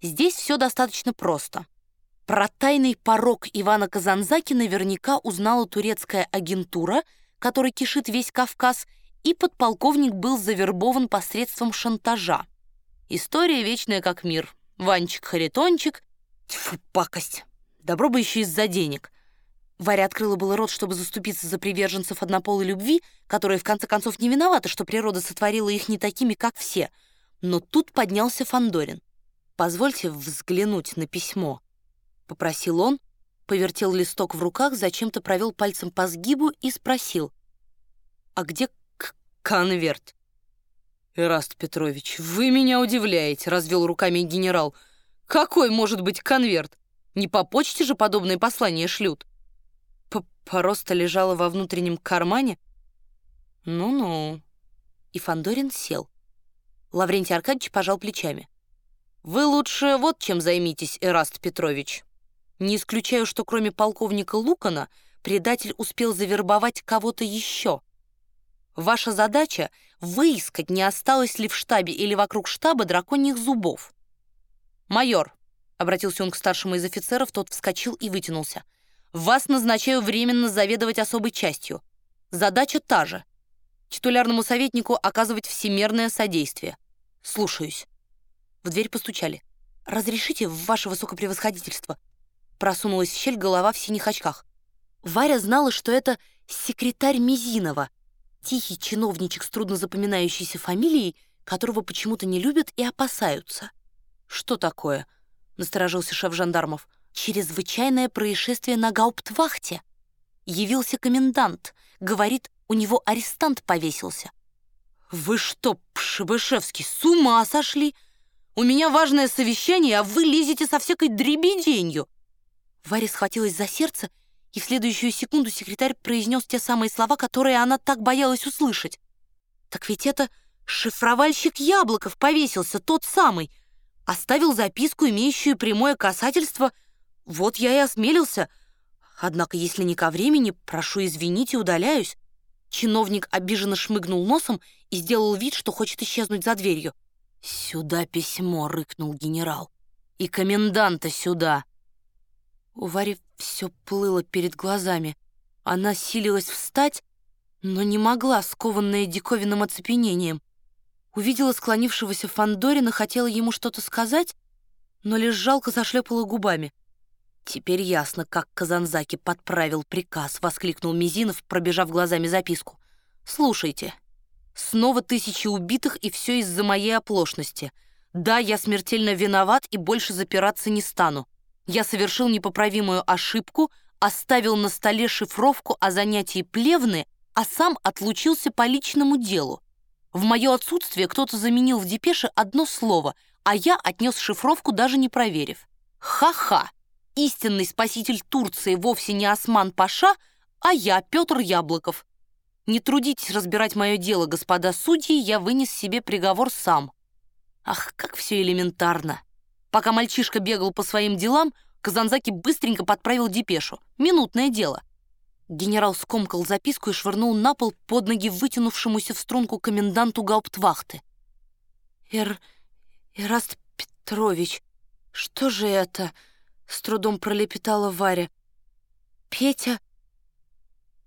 Здесь все достаточно просто. Про тайный порог Ивана Казанзаки наверняка узнала турецкая агентура, которой кишит весь Кавказ, и подполковник был завербован посредством шантажа. История вечная как мир. Ванчик-харитончик. Тьфу, пакость. Добро бы еще из-за денег. Варя открыла было рот, чтобы заступиться за приверженцев однополой любви, которые в конце концов не виноваты, что природа сотворила их не такими, как все. Но тут поднялся Фандорин. «Позвольте взглянуть на письмо», — попросил он, повертел листок в руках, зачем-то провел пальцем по сгибу и спросил. «А где конверт?» «Эраст Петрович, вы меня удивляете», — развел руками генерал. «Какой может быть конверт? Не по почте же подобные послания шлют?» П «Просто лежала во внутреннем кармане?» «Ну-ну». И Фандорин сел. Лаврентий Аркадьевич пожал плечами. «Вы лучше вот чем займитесь, Эраст Петрович. Не исключаю, что кроме полковника Лукана предатель успел завербовать кого-то еще. Ваша задача — выискать, не осталось ли в штабе или вокруг штаба драконьих зубов. «Майор», — обратился он к старшему из офицеров, тот вскочил и вытянулся, «вас назначаю временно заведовать особой частью. Задача та же — титулярному советнику оказывать всемерное содействие. Слушаюсь». В дверь постучали. «Разрешите, ваше высокопревосходительство?» Просунулась в щель голова в синих очках. Варя знала, что это секретарь Мизинова — Тихий чиновничек с трудно запоминающейся фамилией, которого почему-то не любят и опасаются. «Что такое?» — насторожился шеф жандармов. «Чрезвычайное происшествие на гауптвахте. Явился комендант. Говорит, у него арестант повесился». «Вы что, Пшебышевский, с ума сошли? У меня важное совещание, а вы лезете со всякой дребеденью!» Варя схватилась за сердце и в следующую секунду секретарь произнес те самые слова, которые она так боялась услышать. «Так ведь это шифровальщик Яблоков повесился, тот самый. Оставил записку, имеющую прямое касательство. Вот я и осмелился. Однако, если не ко времени, прошу извинить и удаляюсь». Чиновник обиженно шмыгнул носом и сделал вид, что хочет исчезнуть за дверью. «Сюда письмо!» — рыкнул генерал. «И коменданта сюда!» У Вари все плыло перед глазами. Она силилась встать, но не могла, скованная диковинным оцепенением. Увидела склонившегося Фандорина, хотела ему что-то сказать, но лишь жалко зашлепала губами. «Теперь ясно, как Казанзаки подправил приказ», — воскликнул Мизинов, пробежав глазами записку. «Слушайте, снова тысячи убитых, и все из-за моей оплошности. Да, я смертельно виноват и больше запираться не стану. Я совершил непоправимую ошибку, оставил на столе шифровку о занятии плевны, а сам отлучился по личному делу. В мое отсутствие кто-то заменил в депеше одно слово, а я отнес шифровку, даже не проверив. Ха-ха! Истинный спаситель Турции вовсе не Осман Паша, а я, Петр Яблоков. Не трудитесь разбирать мое дело, господа судьи, я вынес себе приговор сам. Ах, как все элементарно. Пока мальчишка бегал по своим делам, Казанзаки быстренько подправил депешу. Минутное дело. Генерал скомкал записку и швырнул на пол под ноги вытянувшемуся в струнку коменданту гауптвахты. «Эр... Эраст Петрович, что же это?» — с трудом пролепетала Варя. «Петя...»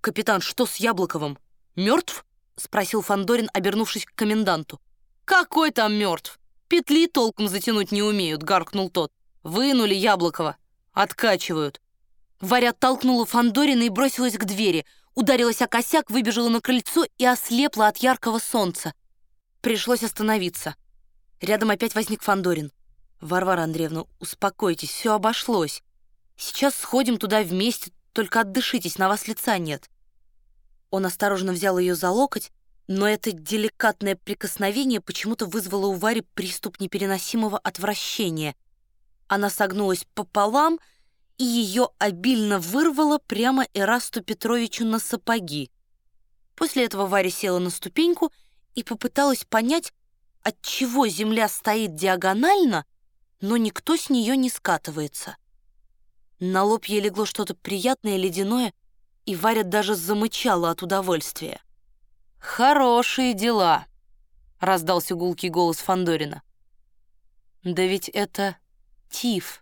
«Капитан, что с Яблоковым? Мертв?» — спросил Фандорин, обернувшись к коменданту. «Какой там мертв? «Петли толком затянуть не умеют», — гаркнул тот. «Вынули Яблокова. Откачивают». Варя оттолкнула Фандорина и бросилась к двери. Ударилась о косяк, выбежала на крыльцо и ослепла от яркого солнца. Пришлось остановиться. Рядом опять возник Фандорин. «Варвара Андреевна, успокойтесь, все обошлось. Сейчас сходим туда вместе, только отдышитесь, на вас лица нет». Он осторожно взял ее за локоть, но это деликатное прикосновение почему-то вызвало у Вари приступ непереносимого отвращения. Она согнулась пополам, и ее обильно вырвало прямо Эрасту Петровичу на сапоги. После этого Варя села на ступеньку и попыталась понять, отчего земля стоит диагонально, но никто с нее не скатывается. На лоб ей легло что-то приятное, ледяное, и Варя даже замычала от удовольствия. «Хорошие дела», — раздался гулкий голос Фандорина. «Да ведь это тиф.